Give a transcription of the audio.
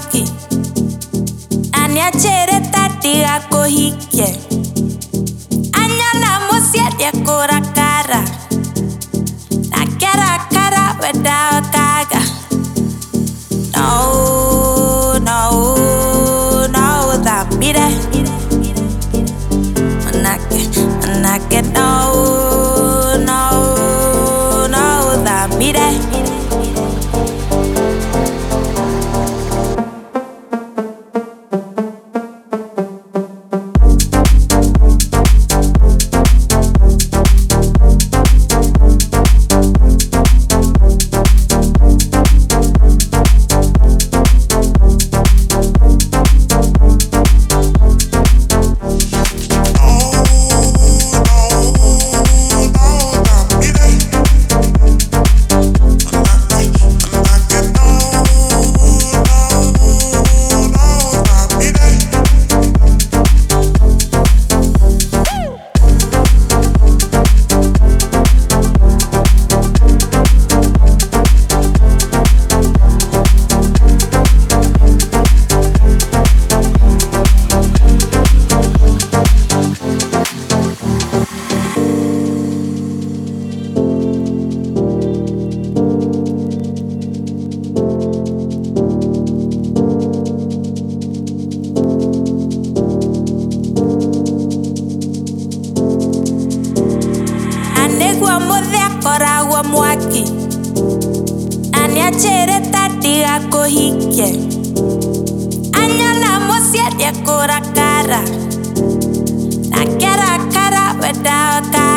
mwaki aniachere tatiga kuhikie anyona musierie kurakara nakerakara wedaokaga no akoragwo mwaki. Na nĩ anjĩrĩte ndigakũhikie ya mũciĩ ndiekũrakara na ngĩrakara wendaga